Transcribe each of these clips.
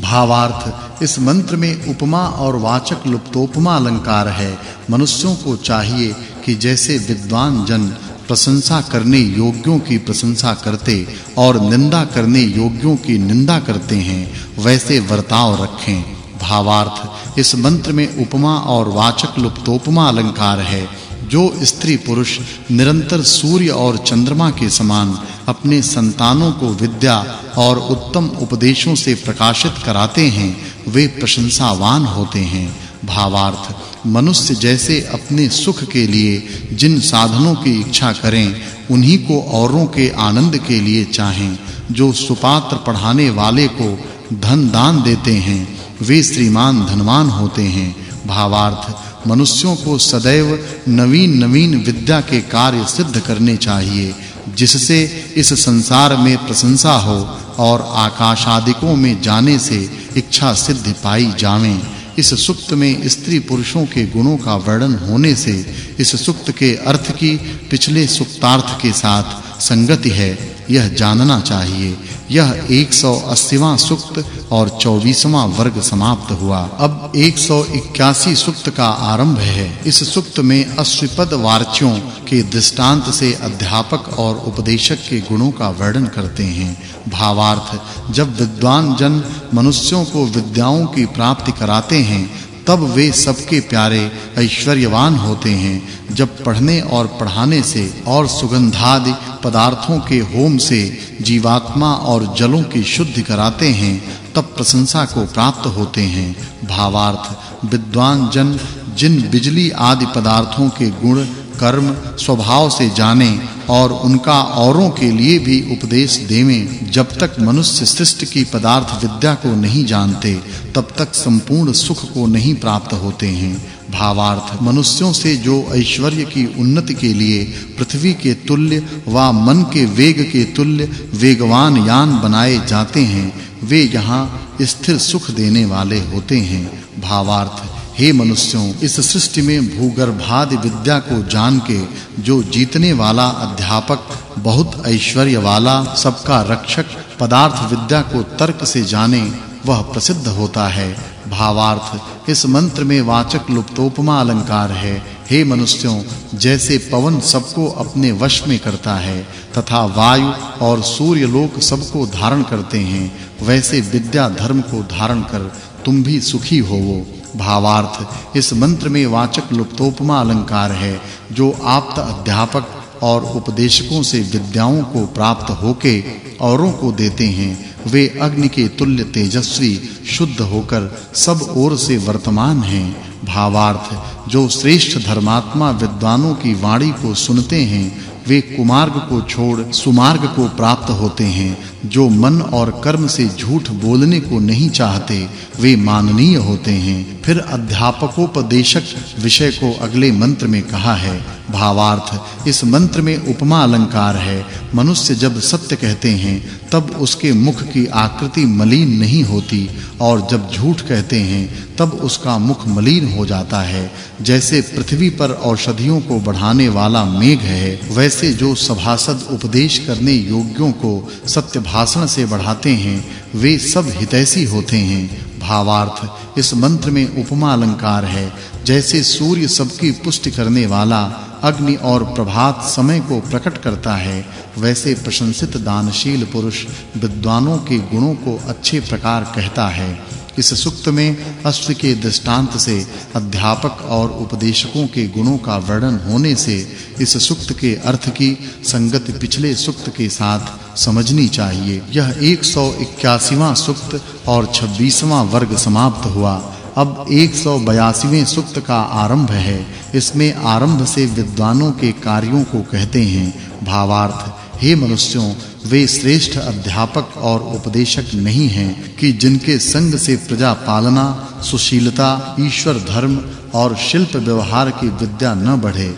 भावार्थ, इस मंत्र में उपमा और वाचक् लुप्तोपमा अलंकार है। मनुष्यों को चाहिए कि जैसे विद्वान जन प्रशंसा करने योग्यों की प्रशंसा करते और निंदा करने योग्यों की निंदा करते हैं, वैसे वर्ताव रखें। भावार्थ, इस मंत्र में उपमा और वाचक् लुप्तोपमा अलंकार है। जो स्त्री पुरुष निरंतर सूर्य और चंद्रमा के समान अपने संतानों को विद्या और उत्तम उपदेशों से प्रकाशित कराते हैं, वे प्रशंसावान होते हैं। भावार्थ, मनुष्य जैसे अपने सुख के लिए जिन साधनों की इच्छा करें, उन्हीं को औरों के आनंद के लिए चाहें। जो सुपात्र पढ़ाने वाले को धन दान देते हैं, वे श्रीमान धनवान होते हैं। भावार्थ मनुष्यों को सदैव नवीन नवीन विद्या के कार्य सिद्ध करने चाहिए, जिससे इस संसार में प्रशंसा हो और आकाश आदिकों में जाने से इच्छा सिद्ध पाई जावे। इस सुक्त में स्त्री पुरुषों के गुणों का वर्णन होने से इस सुक्त के अर्थ की पिछले सुक्तार्थ के साथ संगति है। यह जानना चाहिए। यह 180वां सुक्त और 24वां वर्ग समाप्त हुआ। अब 181 सुक्त का आरंभ है। इस सुक्त में अश्विपद वार्च्यों के दृष्टांत से अध्यापक और उपदेशक के गुणों का वर्णन करते हैं। भावार्थ, जब विद्वान जन मनुष्यों को विद्याओं की प्राप्ति कराते हैं तब वे सबके प्यारे ऐश्वर्यवान होते हैं। जब पढ़ने और पढ़ाने से और सुगंधादि पदार्थों के होम से जीवात्मा और जलों की शुद्धि कराते हैं, तब प्रशंसा को प्राप्त होते हैं। भावार्थ, विद्वान जन, जिन बिजली आदि पदार्थों के गुण कर्म स्वभाव से जाने और उनका औरों के लिए भी उपदेश देवें। जब तक मनुष्य सृष्टि की पदार्थ विद्या को नहीं जानते, तब तक संपूर्ण सुख को नहीं प्राप्त होते हैं। भावार्थ, मनुष्यों से जो ऐश्वर्य की उन्नति के लिए पृथ्वी के तुल्य व मन के वेग के तुल्य वेगवान यान बनाए जाते हैं, वे यहाँ स्थिर सुख देने वाले होते हैं। भावार्थ हे मनुष्यों, इस सृष्टि में भूगर्भादि विद्या को जान के जो जीतने वाला अध्यापक, बहुत ऐश्वर्य वाला सबका रक्षक, पदार्थ विद्या को तर्क से जाने, वह प्रसिद्ध होता है। भावार्थ, इस मंत्र में वाचक् लुप्तोपमा अलंकार है। हे मनुष्यों, जैसे पवन सबको अपने वश में करता है, तथा वायु और सूर्य लोक सबको धारण करते हैं, वैसे विद्या धर्म को धारण कर तुम भी सुखी होवो। भावार्थ। इस मंत्र में वाचक् लुप्तोपमा अलंकार है, जो आप्त अध्यापक और उपदेशकों से विद्याओं को प्राप्त होके औरों को देते हैं। वे अग्नि के तुल्य तेजस्वी, शुद्ध होकर सब ओर से वर्तमान हैं। भावार्थ, जो श्रेष्ठ धर्मात्मा विद्वानों की वाणी को सुनते हैं, वे कुमार्ग को छोड़ सुमार्ग को प्राप्त होते हैं। जो मन और कर्म से झूठ बोलने को नहीं चाहते, वे माननीय होते हैं। फिर अध्यापकोपदेशक विषय को अगले मंत्र में कहा है, भावार्थ, इस मंत्र में उपमा अलंकार है। मनुष्य जब सत्य कहते हैं, तब उसके मुख की आकृति मलिन नहीं होती, और जब झूठ कहते हैं, तब उसका मुख मलिन हो जाता है। जैसे पृथ्वी पर औषधियों को बढ़ाने वाला मेघ है, वैसे जो सभासद उपदेश करने योग्यों को सत्य भाषण से बढ़ाते हैं, वे सब हितैषी होते हैं। भावार्थ इस मंत्र में उपमा अलंकार है, जैसे सूर्य सबकी पुष्टि करने वाला अग्नि और प्रभात समय को प्रकट करता है, वैसे प्रशंसित दानशील पुरुष विद्वानों के गुणों को अच्छे प्रकार कहता है। इस सुक्त में अश्व के दृष्टांत से अध्यापक और उपदेशकों के गुणों का वर्णन होने से इस सुक्त के अर्थ की संगति पिछले सुक्त के साथ समझनी चाहिए। यह 181वां सुक्त और 26वां वर्ग समाप्त हुआ। अब 182वें सुक्त का आरंभ है। इसमें आरंभ से विद्वानों के कार्यों को कहते हैं। भावार्थ हे मनुष्यों, वे श्रेष्ठ अध्यापक और उपदेशक नहीं हैं कि जिनके संग से प्रजा पालना, सुशीलता, ईश्वर धर्म और शिल्प व्यवहार की विद्या न बढ़े।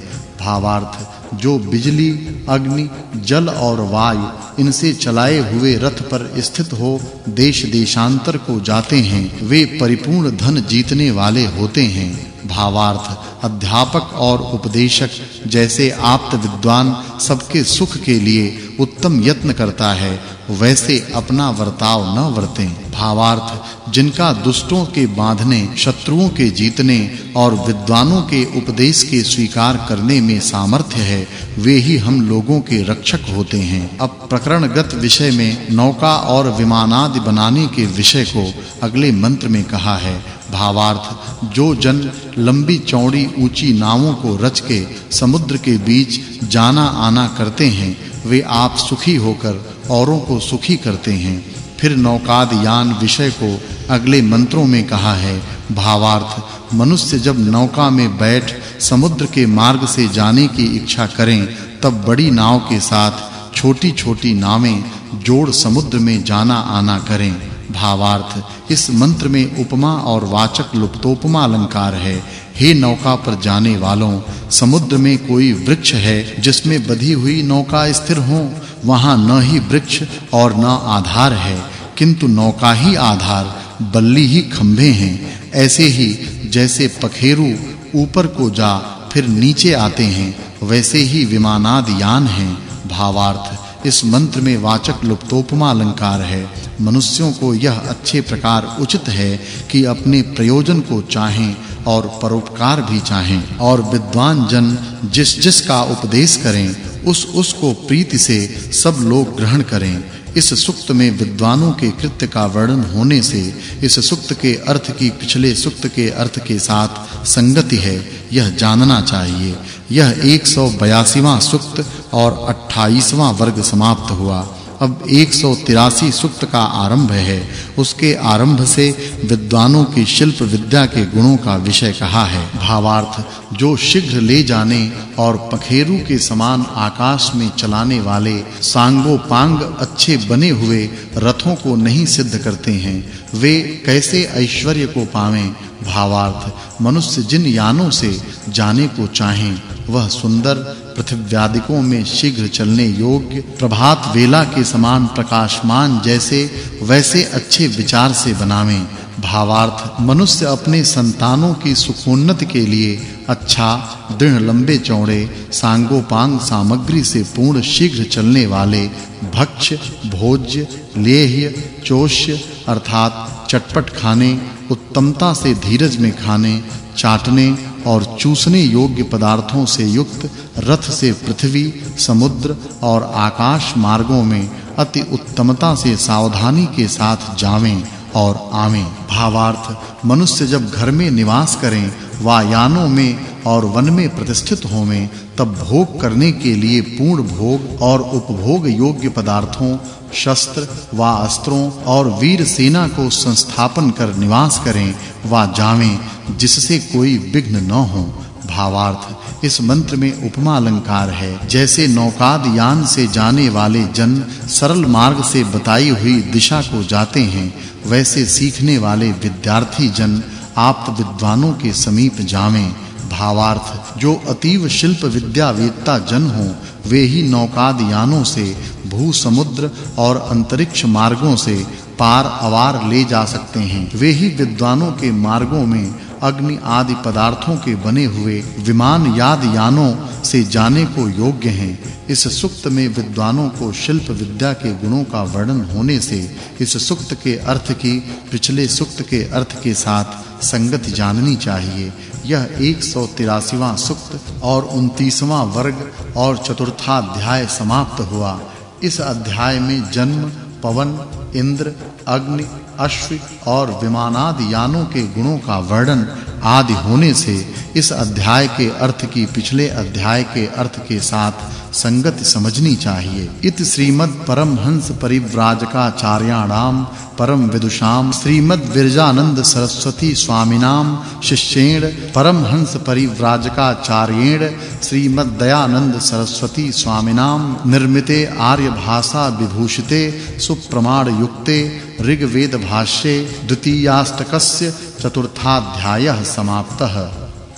भावार्थ, जो बिजली, अग्नि, जल और वायु, इनसे चलाए हुए रथ पर स्थित हो देश देशांतर को जाते हैं, वे परिपूर्ण धन जीतने वाले होते हैं। भावार्थ अध्यापक और उपदेशक जैसे आप्त विद्वान सबके सुख के लिए उत्तम यत्न करता है, वैसे अपना वर्ताव न वर्तें। भावार्थ, जिनका दुष्टों के बांधने, शत्रुओं के जीतने और विद्वानों के उपदेश के स्वीकार करने में सामर्थ्य है, वे ही हम लोगों के रक्षक होते हैं। अब प्रकरणगत विषय में नौका और विमानादि बनाने के विषय को अगले मंत्र में कहा है। भावार्थ, जो जन लंबी चौड़ी ऊँची नावों को रच के समुद्र के बीच जाना आना करते हैं, वे आप सुखी होकर औरों को सुखी करते हैं। फिर नौकाद यान विषय को अगले मंत्रों में कहा है, भावार्थ, मनुष्य जब नौका में बैठ समुद्र के मार्ग से जाने की इच्छा करें, तब बड़ी नाव के साथ छोटी-छोटी नावें जोड़ समुद्र में जाना आना करें। भावार्थ। इस मंत्र में उपमा और वाचक् लुप्तोपमा अलंकार है। हे नौका पर जाने वालों, समुद्र में कोई वृक्ष है जिसमें बधी हुई नौका स्थिर हो, वहाँ न ही वृक्ष और न आधार है। किंतु नौका ही आधार, बल्ली ही खंभे हैं। ऐसे ही जैसे पखेरु ऊपर को जा, फिर नीचे आते हैं, वैसे ही विमानाद यान हैं। भावार्थ, इस मंत्र में वाचक् लुप्तोपमा अलंकार है। मनुष्यों को यह अच्छे प्रकार उचित है कि अपने प्रयोजन को चाहें और परोपकार भी चाहें और विद्वान जन जिस जिस का उपदेश करें, उस उस को प्रीति से सब लोग ग्रहण करें। इस सुक्त में विद्वानों के कृत्य का वर्णन होने से इस सुक्त के अर्थ की पिछले सुक्त के अर्थ के साथ संगति है, यह जानना चाहिए। यह 182वां सुक्त और 28वां वर्ग समाप्त हुआ। अब 183 सूक्त का आरंभ है। उसके आरंभ से विद्वानों की शिल्प विद्या के गुणों का विषय कहा है। भावार्थ, जो शीघ्र ले जाने और पखेरु के समान आकाश में चलाने वाले सांगोपांग अच्छे बने हुए रथों को नहीं सिद्ध करते हैं। वे कैसे ऐश्वर्य को पावें? भावार्थ, मनुष्य जिन यानों से जाने को चाहें, वह सुंदर पृथ्व्यादिकों में शीघ्र चलने योग्य प्रभात वेला के समान प्रकाशमान जैसे, वैसे अच्छे विचार से बनावें। भावार्थ, मनुष्य अपने संतानों की सुखोन्नति के लिए अच्छा दृढ़ लंबे चौड़े, सांगोपांग सामग्री से पूर्ण शीघ्र चलने वाले भक्ष, भोज्य, लेह्य, चोष्य, अर्थात चटपट खाने, उत्तमता से धीरज में खाने, चाटने और चूसने योग्य पदार्थों से युक्त रथ से पृथ्वी, समुद्र और आकाश मार्गों में अति उत्तमता से सावधानी के साथ जावें और आवें। भावार्थ, मनुष्य जब घर में निवास करें वा यानों में और वन में प्रतिष्ठित होवें, तब भोग करने के लिए पूर्ण भोग और उपभोग योग्य पदार्थों, शस्त्र वा अस्त्रों और वीर सेना को संस्थापन कर निवास करें वा जावें, जिससे कोई विघ्न न हो। भावार्थ, इस मंत्र में उपमा अलंकार है। जैसे नौकाद यान से जाने वाले जन सरल मार्ग से बताई हुई दिशा को जाते हैं, वैसे सीखने वाले विद्यार्थी जन आप विद्वानों के समीप जावें। भावार्थ, जो अतीव शिल्प विद्या वेत्ता जन हो, वे ही नौकाद यानों से भू समुद्र और अंतरिक्ष मार्गों से पार अवार ले जा सकते हैं। वे ही विद्वानों के मार्गों में अग्नि आदि पदार्थों के बने हुए विमान याद यानों से जाने को योग्य हैं। इस सुक्त में विद्वानों को शिल्प विद्या के गुणों का वर्णन होने से इस सुक्त के अर्थ की, पिछले सुक्त के अर्थ के साथ संगति जाननी चाहिए। यह 183वां सुक्त और 29वां वर्ग और चतुर्था अध्याय समाप्त हुआ। इस अध्याय में जन्म पवन इंद्र अग्नि अश्व और विमानादि यानों के गुणों का वर्णन आदि होने से इस अध्याय के अर्थ की, पिछले अध्याय के अर्थ के साथ संगति समझनी चाहिए। इत श्रीमद् परमहंस परिव्राजकाचार्याणाम परम विदुषाम श्रीमद् विरजानंद सरस्वती स्वामिनाम शिष्येण परमहंस परिव्राजकाचार्येण श्रीमद् दयानंद सरस्वती स्वामिनाम निर्मिते आर्य भाषा विभूषिते सुप्रमाण युक्ते ऋग्वेद भाष्ये द्वितीयाष्टकस्य चतुर्थाध्यायः समाप्तः।